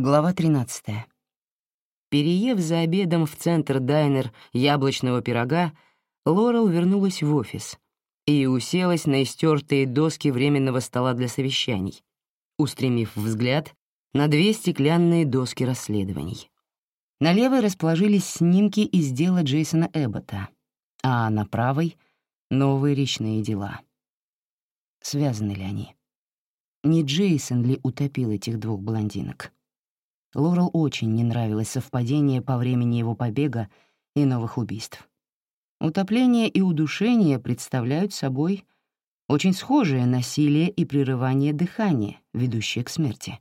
Глава 13. Переев за обедом в центр дайнер яблочного пирога, Лорел вернулась в офис и уселась на истертые доски временного стола для совещаний, устремив взгляд на две стеклянные доски расследований. На левой расположились снимки из дела Джейсона Эббота, а на правой — новые речные дела. Связаны ли они? Не Джейсон ли утопил этих двух блондинок? Лорел очень не нравилось совпадение по времени его побега и новых убийств. Утопление и удушение представляют собой очень схожее насилие и прерывание дыхания, ведущее к смерти.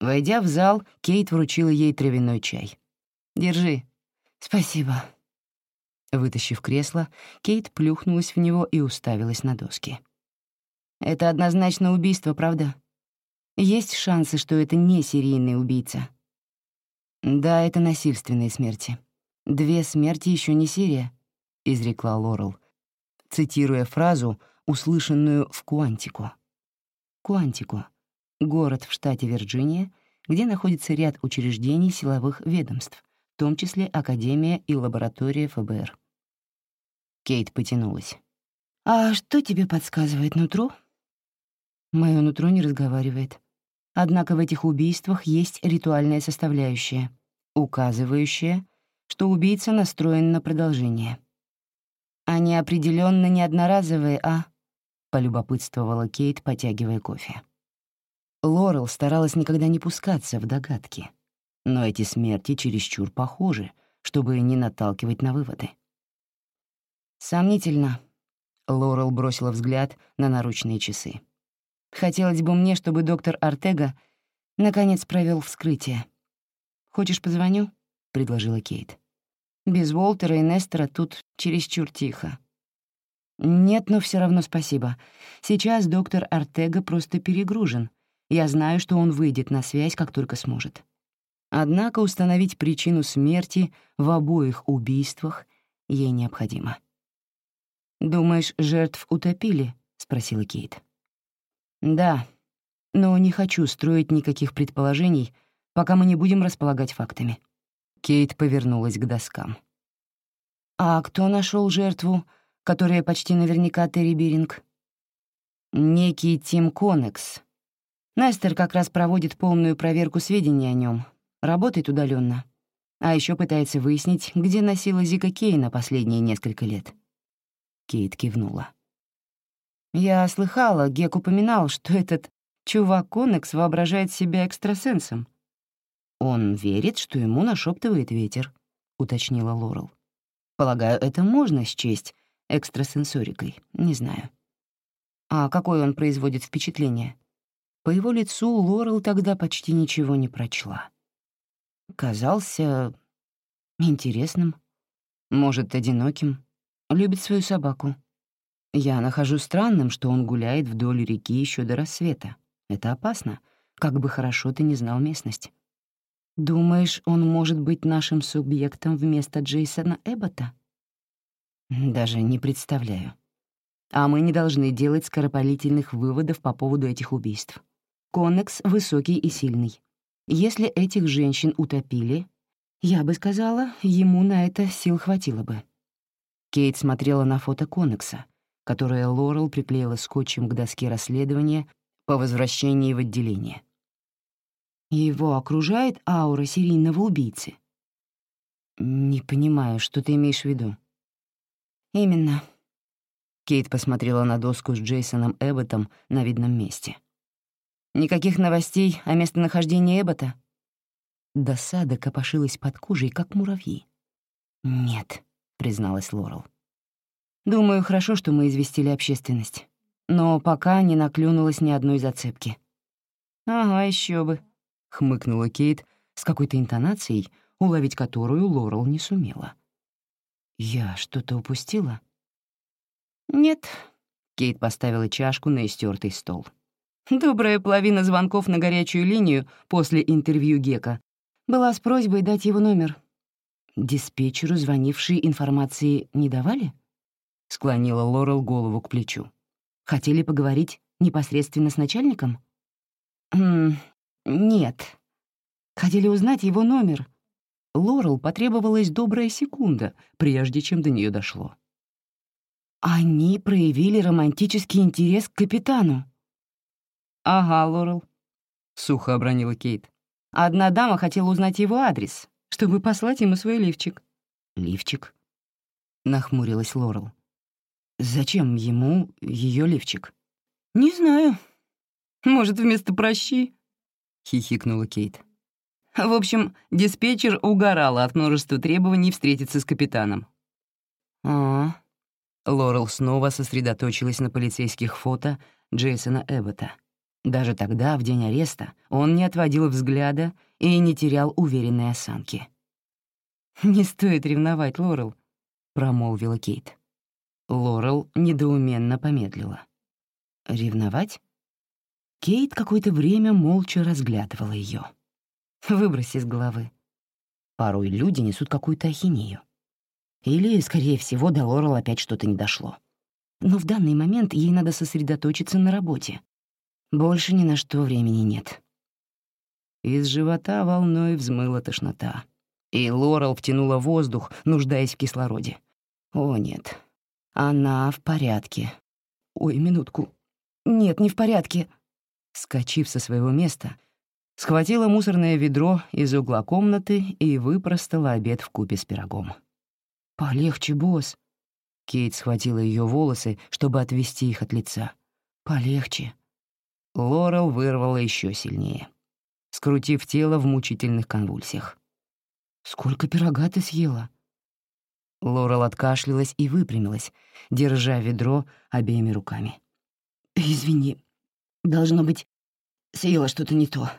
Войдя в зал, Кейт вручила ей травяной чай. «Держи». «Спасибо». Вытащив кресло, Кейт плюхнулась в него и уставилась на доски. «Это однозначно убийство, правда?» Есть шансы, что это не серийный убийца. Да, это насильственные смерти. Две смерти еще не серия, изрекла Лорел, цитируя фразу, услышанную в Куантико. Куантико — город в штате Вирджиния, где находится ряд учреждений силовых ведомств, в том числе Академия и лаборатория ФБР. Кейт потянулась. «А что тебе подсказывает нутро?» Моё нутро не разговаривает. Однако в этих убийствах есть ритуальная составляющая, указывающая, что убийца настроен на продолжение. «Они определенно не одноразовые, а?» — полюбопытствовала Кейт, потягивая кофе. Лорел старалась никогда не пускаться в догадки, но эти смерти чересчур похожи, чтобы не наталкивать на выводы. «Сомнительно», — Лорел бросила взгляд на наручные часы. Хотелось бы мне, чтобы доктор Артега наконец провел вскрытие. «Хочешь, позвоню?» — предложила Кейт. «Без Уолтера и Нестера тут чересчур тихо». «Нет, но все равно спасибо. Сейчас доктор Артега просто перегружен. Я знаю, что он выйдет на связь, как только сможет. Однако установить причину смерти в обоих убийствах ей необходимо». «Думаешь, жертв утопили?» — спросила Кейт. «Да, но не хочу строить никаких предположений, пока мы не будем располагать фактами». Кейт повернулась к доскам. «А кто нашел жертву, которая почти наверняка Терри Биринг?» «Некий Тим Конекс. Настер как раз проводит полную проверку сведений о нем, работает удаленно, а еще пытается выяснить, где носила Зика Кейна последние несколько лет». Кейт кивнула. Я слыхала, Гек упоминал, что этот чувак Конекс воображает себя экстрасенсом. «Он верит, что ему нашептывает ветер», — уточнила Лорел. «Полагаю, это можно счесть экстрасенсорикой, не знаю». «А какое он производит впечатление?» По его лицу Лорел тогда почти ничего не прочла. Казался интересным, может, одиноким, любит свою собаку. Я нахожу странным, что он гуляет вдоль реки еще до рассвета. Это опасно, как бы хорошо ты не знал местность. Думаешь, он может быть нашим субъектом вместо Джейсона Эббота? Даже не представляю. А мы не должны делать скоропалительных выводов по поводу этих убийств. Коннекс высокий и сильный. Если этих женщин утопили, я бы сказала, ему на это сил хватило бы. Кейт смотрела на фото Коннекса, которое Лорел приклеила скотчем к доске расследования по возвращении в отделение. Его окружает аура серийного убийцы. «Не понимаю, что ты имеешь в виду?» «Именно». Кейт посмотрела на доску с Джейсоном Эбботом на видном месте. «Никаких новостей о местонахождении Эббота?» Досада копошилась под кожей, как муравьи. «Нет», — призналась Лорел. Думаю, хорошо, что мы известили общественность. Но пока не наклюнулась ни одной зацепки. «Ага, еще бы», — хмыкнула Кейт с какой-то интонацией, уловить которую Лорел не сумела. «Я что-то упустила?» «Нет», — Кейт поставила чашку на истертый стол. Добрая половина звонков на горячую линию после интервью Гека была с просьбой дать его номер. Диспетчеру звонившие информации не давали? — склонила Лорел голову к плечу. «Хотели поговорить непосредственно с начальником?» «М нет», Хотели узнать его номер. Лорел потребовалась добрая секунда, прежде чем до нее дошло. Они проявили романтический интерес к капитану. «Ага, Лорел», — сухо обронила Кейт. «Одна дама хотела узнать его адрес, чтобы послать ему свой лифчик». «Лифчик?» — нахмурилась Лорел. «Зачем ему ее лифчик?» «Не знаю. Может, вместо прощи?» — хихикнула Кейт. В общем, диспетчер угорала от множества требований встретиться с капитаном. «А, Лорел снова сосредоточилась на полицейских фото Джейсона Эббота. Даже тогда, в день ареста, он не отводил взгляда и не терял уверенной осанки. «Не стоит ревновать, Лорел», — промолвила Кейт. Лорел недоуменно помедлила. «Ревновать?» Кейт какое-то время молча разглядывала ее. Выбрось из головы. Порой люди несут какую-то ахинею. Или, скорее всего, до Лорел опять что-то не дошло. Но в данный момент ей надо сосредоточиться на работе. Больше ни на что времени нет. Из живота волной взмыла тошнота. И Лорел втянула воздух, нуждаясь в кислороде. О, нет. Она в порядке. Ой, минутку. Нет, не в порядке. Скочив со своего места, схватила мусорное ведро из угла комнаты и выпростала обед в купе с пирогом. «Полегче, босс». Кейт схватила ее волосы, чтобы отвести их от лица. «Полегче». Лорел вырвала еще сильнее, скрутив тело в мучительных конвульсиях. «Сколько пирога ты съела?» Лорел откашлялась и выпрямилась, держа ведро обеими руками. «Извини, должно быть, съела что-то не то».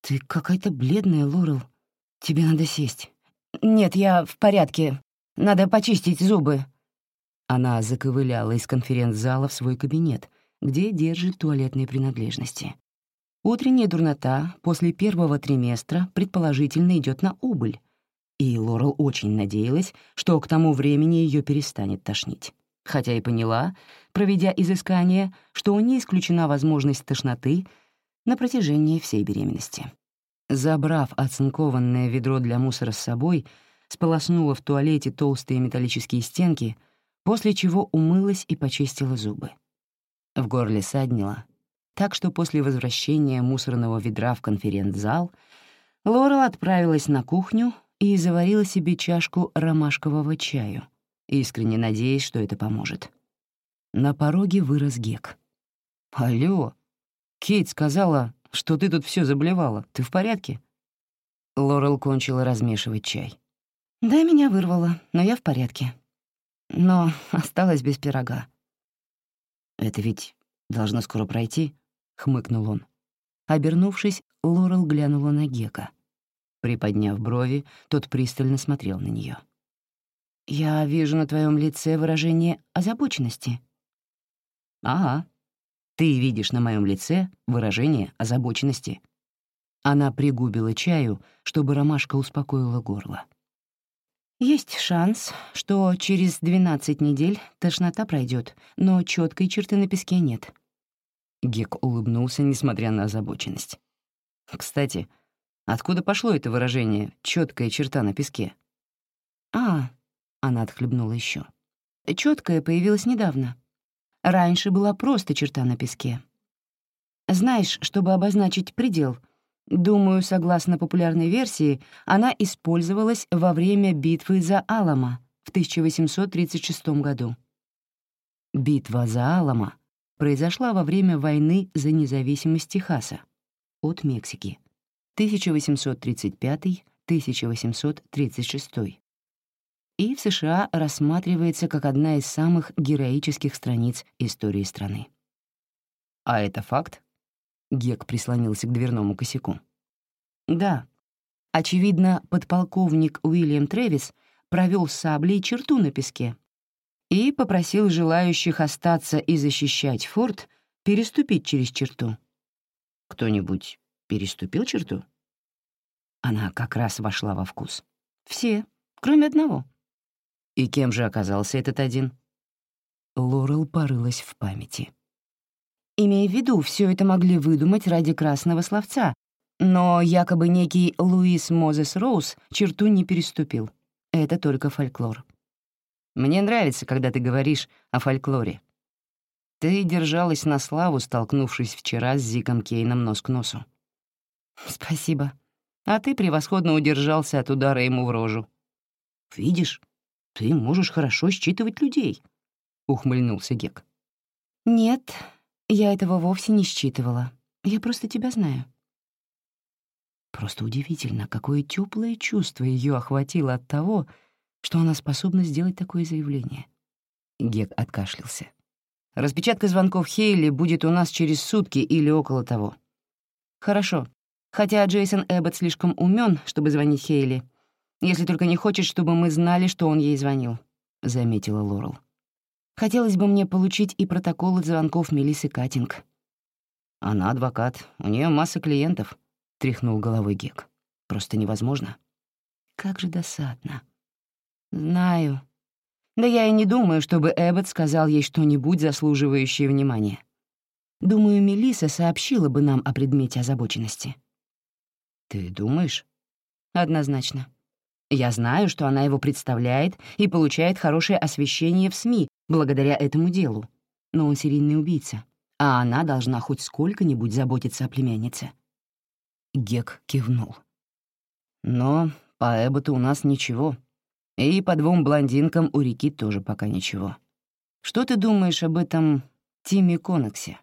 «Ты какая-то бледная, Лорел. Тебе надо сесть». «Нет, я в порядке. Надо почистить зубы». Она заковыляла из конференц-зала в свой кабинет, где держит туалетные принадлежности. Утренняя дурнота после первого триместра предположительно идет на убыль, и Лорел очень надеялась, что к тому времени ее перестанет тошнить. Хотя и поняла, проведя изыскание, что не исключена возможность тошноты на протяжении всей беременности. Забрав оцинкованное ведро для мусора с собой, сполоснула в туалете толстые металлические стенки, после чего умылась и почистила зубы. В горле саднила, так что после возвращения мусорного ведра в конференц-зал Лорел отправилась на кухню и заварила себе чашку ромашкового чаю, искренне надеясь, что это поможет. На пороге вырос Гек. «Алло, Кейт сказала, что ты тут все заблевала. Ты в порядке?» Лорел кончила размешивать чай. Да, меня вырвало, но я в порядке. Но осталась без пирога. «Это ведь должно скоро пройти», — хмыкнул он. Обернувшись, Лорел глянула на Гека. Приподняв брови, тот пристально смотрел на нее. «Я вижу на твоем лице выражение озабоченности». «Ага. Ты видишь на моем лице выражение озабоченности». Она пригубила чаю, чтобы ромашка успокоила горло. Есть шанс, что через 12 недель тошнота пройдет, но четкой черты на песке нет. Гек улыбнулся, несмотря на озабоченность. Кстати, откуда пошло это выражение четкая черта на песке? А, она отхлебнула еще. Четкая появилась недавно. Раньше была просто черта на песке. Знаешь, чтобы обозначить предел — Думаю, согласно популярной версии, она использовалась во время битвы за Алама в 1836 году. Битва за Алама произошла во время войны за независимость Техаса от Мексики 1835-1836 и в США рассматривается как одна из самых героических страниц истории страны. А это факт? Гек прислонился к дверному косяку. «Да. Очевидно, подполковник Уильям Трэвис провел саблей черту на песке и попросил желающих остаться и защищать форт переступить через черту. Кто-нибудь переступил черту? Она как раз вошла во вкус. Все, кроме одного. И кем же оказался этот один? Лорел порылась в памяти. Имея в виду, все это могли выдумать ради красного словца, Но якобы некий Луис Мозес Роуз черту не переступил. Это только фольклор. Мне нравится, когда ты говоришь о фольклоре. Ты держалась на славу, столкнувшись вчера с Зиком Кейном нос к носу. Спасибо. А ты превосходно удержался от удара ему в рожу. Видишь, ты можешь хорошо считывать людей, — ухмыльнулся Гек. Нет, я этого вовсе не считывала. Я просто тебя знаю. Просто удивительно, какое теплое чувство ее охватило от того, что она способна сделать такое заявление. Гек откашлялся. «Распечатка звонков Хейли будет у нас через сутки или около того». «Хорошо. Хотя Джейсон Эббот слишком умен, чтобы звонить Хейли, если только не хочет, чтобы мы знали, что он ей звонил», — заметила Лорел. «Хотелось бы мне получить и протоколы звонков Мелиссы Катинг». «Она адвокат, у нее масса клиентов», — тряхнул головой Гек. «Просто невозможно». «Как же досадно». «Знаю. Да я и не думаю, чтобы Эббот сказал ей что-нибудь заслуживающее внимания. Думаю, Мелисса сообщила бы нам о предмете озабоченности». «Ты думаешь?» «Однозначно. Я знаю, что она его представляет и получает хорошее освещение в СМИ благодаря этому делу. Но он серийный убийца, а она должна хоть сколько-нибудь заботиться о племяннице». Гек кивнул. «Но по Эбботу у нас ничего. И по двум блондинкам у реки тоже пока ничего. Что ты думаешь об этом Тиме Коноксе?»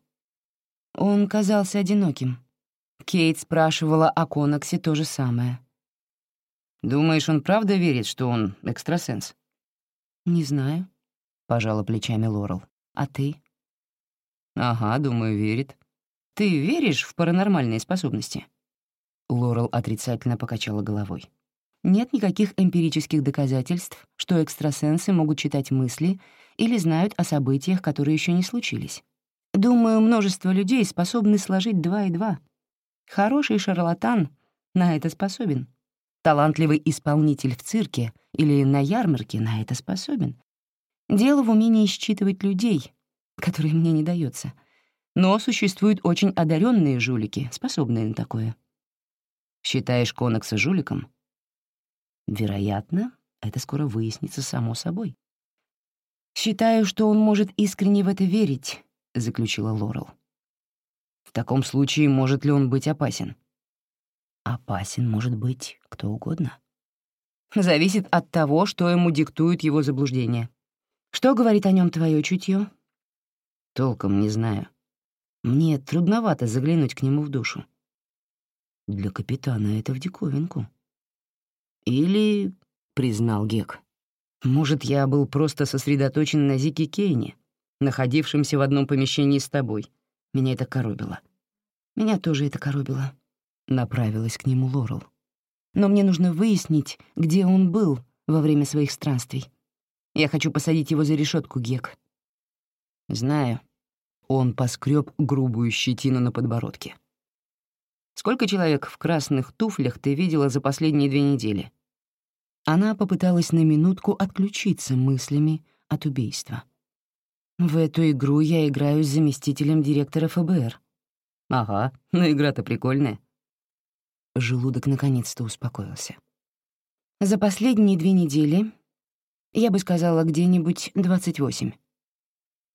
Он казался одиноким. Кейт спрашивала о Коноксе то же самое. «Думаешь, он правда верит, что он экстрасенс?» «Не знаю», — пожала плечами Лорел. «А ты?» «Ага, думаю, верит. Ты веришь в паранормальные способности?» Лорел отрицательно покачала головой. Нет никаких эмпирических доказательств, что экстрасенсы могут читать мысли или знают о событиях, которые еще не случились. Думаю, множество людей способны сложить два и два. Хороший шарлатан на это способен. Талантливый исполнитель в цирке или на ярмарке на это способен. Дело в умении считывать людей, которые мне не дается. Но существуют очень одаренные жулики, способные на такое. Считаешь Конокса жуликом? Вероятно, это скоро выяснится само собой. «Считаю, что он может искренне в это верить», — заключила Лорел. «В таком случае может ли он быть опасен?» «Опасен может быть кто угодно». «Зависит от того, что ему диктует его заблуждение. Что говорит о нем твое чутье?» «Толком не знаю. Мне трудновато заглянуть к нему в душу. Для капитана это в диковинку. Или, — признал Гек, — может, я был просто сосредоточен на Зике Кейне, находившемся в одном помещении с тобой. Меня это коробило. Меня тоже это коробило. Направилась к нему Лорел. Но мне нужно выяснить, где он был во время своих странствий. Я хочу посадить его за решетку, Гек. Знаю. Он поскреб грубую щетину на подбородке. Сколько человек в красных туфлях ты видела за последние две недели?» Она попыталась на минутку отключиться мыслями от убийства. «В эту игру я играю с заместителем директора ФБР». «Ага, но игра-то прикольная». Желудок наконец-то успокоился. «За последние две недели, я бы сказала, где-нибудь 28».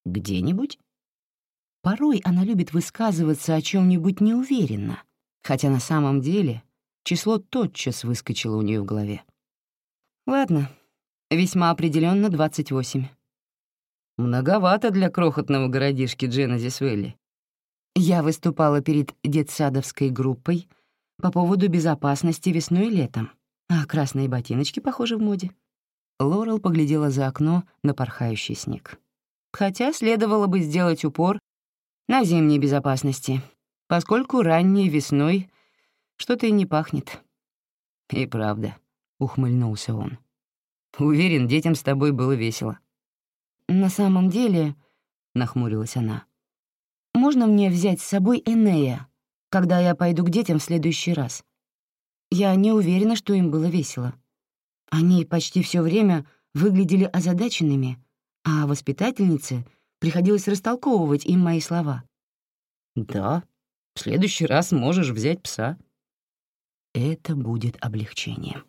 «Где-нибудь?» Порой она любит высказываться о чем нибудь неуверенно, хотя на самом деле число тотчас выскочило у нее в голове. Ладно, весьма определенно 28. Многовато для крохотного городишки Дженезис-Вэлли. Я выступала перед детсадовской группой по поводу безопасности весной и летом, а красные ботиночки, похоже, в моде. Лорел поглядела за окно на порхающий снег. Хотя следовало бы сделать упор на зимней безопасности, поскольку ранней весной что-то и не пахнет. И правда, — ухмыльнулся он. Уверен, детям с тобой было весело. На самом деле, — нахмурилась она, — можно мне взять с собой Энея, когда я пойду к детям в следующий раз? Я не уверена, что им было весело. Они почти все время выглядели озадаченными, а воспитательнице приходилось растолковывать им мои слова. «Да, в следующий раз можешь взять пса. это будет облегчением.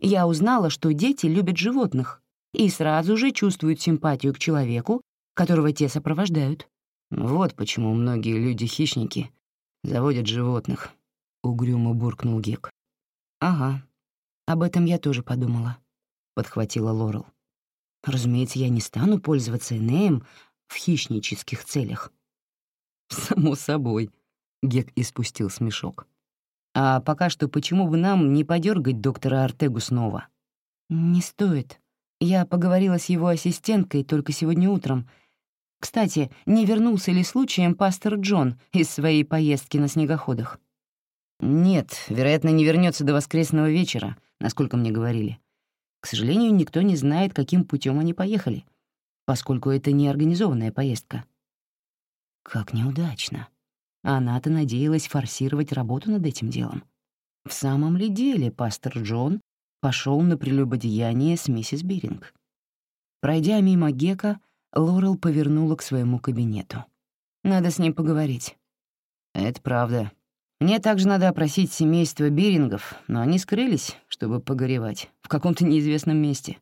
Я узнала, что дети любят животных и сразу же чувствуют симпатию к человеку, которого те сопровождают. Вот почему многие люди-хищники заводят животных, — угрюмо буркнул Гек. «Ага, об этом я тоже подумала», — подхватила Лорел. «Разумеется, я не стану пользоваться Энеем в хищнических целях». «Само собой», — Гек испустил смешок. «А пока что почему бы нам не подергать доктора Артегу снова?» «Не стоит. Я поговорила с его ассистенткой только сегодня утром. Кстати, не вернулся ли случаем пастор Джон из своей поездки на снегоходах?» «Нет, вероятно, не вернется до воскресного вечера, насколько мне говорили. К сожалению, никто не знает, каким путем они поехали, поскольку это не организованная поездка». Как неудачно. Она-то надеялась форсировать работу над этим делом. В самом ли деле пастор Джон пошел на прелюбодеяние с миссис Биринг? Пройдя мимо Гека, Лорел повернула к своему кабинету. «Надо с ним поговорить». «Это правда», мне также надо опросить семейство Бирингов, но они скрылись, чтобы погоревать, в каком-то неизвестном месте.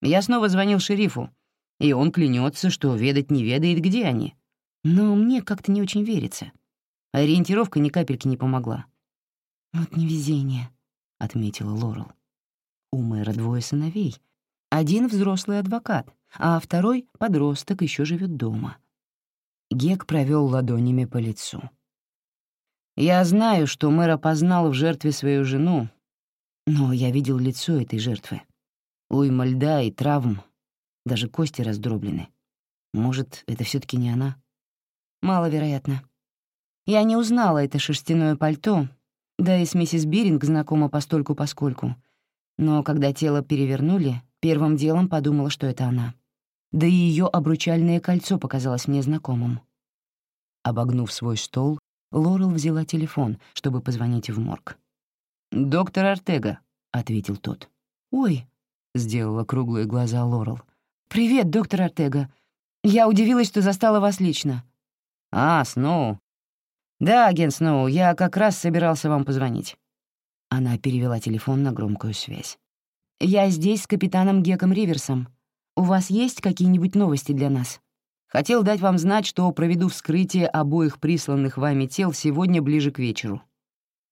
Я снова звонил шерифу, и он клянется, что ведать не ведает, где они. Но мне как-то не очень верится. Ориентировка ни капельки не помогла. «Вот невезение», — отметила Лорел. У мэра двое сыновей. Один взрослый адвокат, а второй — подросток, еще живет дома. Гек провел ладонями по лицу. Я знаю, что мэр опознал в жертве свою жену, но я видел лицо этой жертвы. Уйма льда и травм, даже кости раздроблены. Может, это все таки не она? Маловероятно. Я не узнала это шерстяное пальто, да и с миссис Биринг знакома постольку-поскольку. Но когда тело перевернули, первым делом подумала, что это она. Да и ее обручальное кольцо показалось мне знакомым. Обогнув свой стол, Лорел взяла телефон, чтобы позвонить в морг. «Доктор Артега», — ответил тот. «Ой», — сделала круглые глаза Лорел. «Привет, доктор Артега. Я удивилась, что застала вас лично». «А, Сноу». «Да, агент Сноу, я как раз собирался вам позвонить». Она перевела телефон на громкую связь. «Я здесь с капитаном Геком Риверсом. У вас есть какие-нибудь новости для нас?» Хотел дать вам знать, что проведу вскрытие обоих присланных вами тел сегодня ближе к вечеру».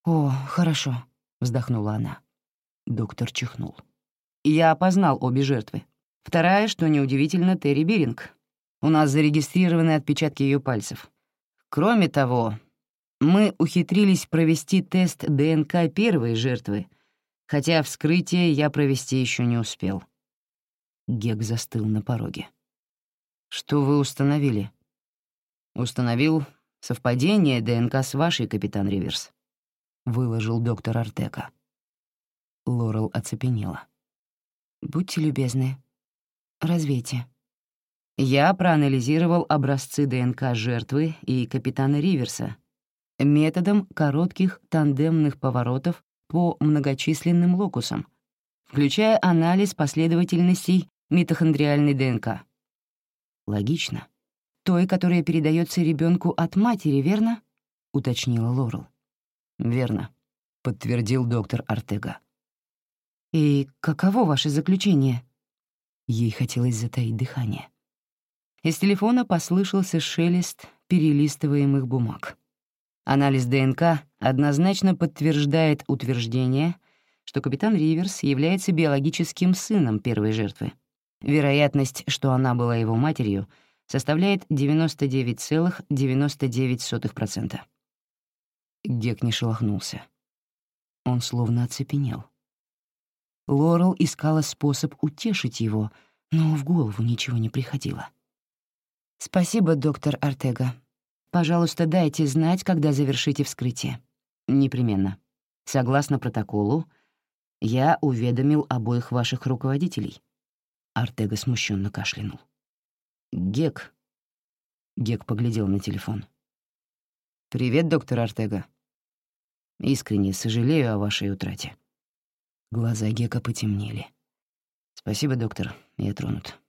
«О, хорошо», — вздохнула она. Доктор чихнул. «Я опознал обе жертвы. Вторая, что неудивительно, Терри Биринг. У нас зарегистрированы отпечатки ее пальцев. Кроме того, мы ухитрились провести тест ДНК первой жертвы, хотя вскрытие я провести еще не успел». Гек застыл на пороге. Что вы установили? Установил совпадение ДНК с вашей, капитан Риверс. Выложил доктор Артека. Лорел оцепенела. Будьте любезны, развейте. Я проанализировал образцы ДНК жертвы и капитана Риверса методом коротких тандемных поворотов по многочисленным локусам, включая анализ последовательностей митохондриальной ДНК. Логично. Той, которая передается ребенку от матери, верно? уточнила Лорел. Верно, подтвердил доктор Артега. И каково ваше заключение? Ей хотелось затаить дыхание. Из телефона послышался шелест перелистываемых бумаг. Анализ ДНК однозначно подтверждает утверждение, что капитан Риверс является биологическим сыном первой жертвы. Вероятность, что она была его матерью, составляет 99,99%. Гек не шелохнулся. Он словно оцепенел. Лорел искала способ утешить его, но в голову ничего не приходило. «Спасибо, доктор Артега. Пожалуйста, дайте знать, когда завершите вскрытие». «Непременно. Согласно протоколу, я уведомил обоих ваших руководителей». Артега смущенно кашлянул. «Гек». Гек поглядел на телефон. «Привет, доктор Артега. Искренне сожалею о вашей утрате». Глаза Гека потемнели. «Спасибо, доктор, я тронут».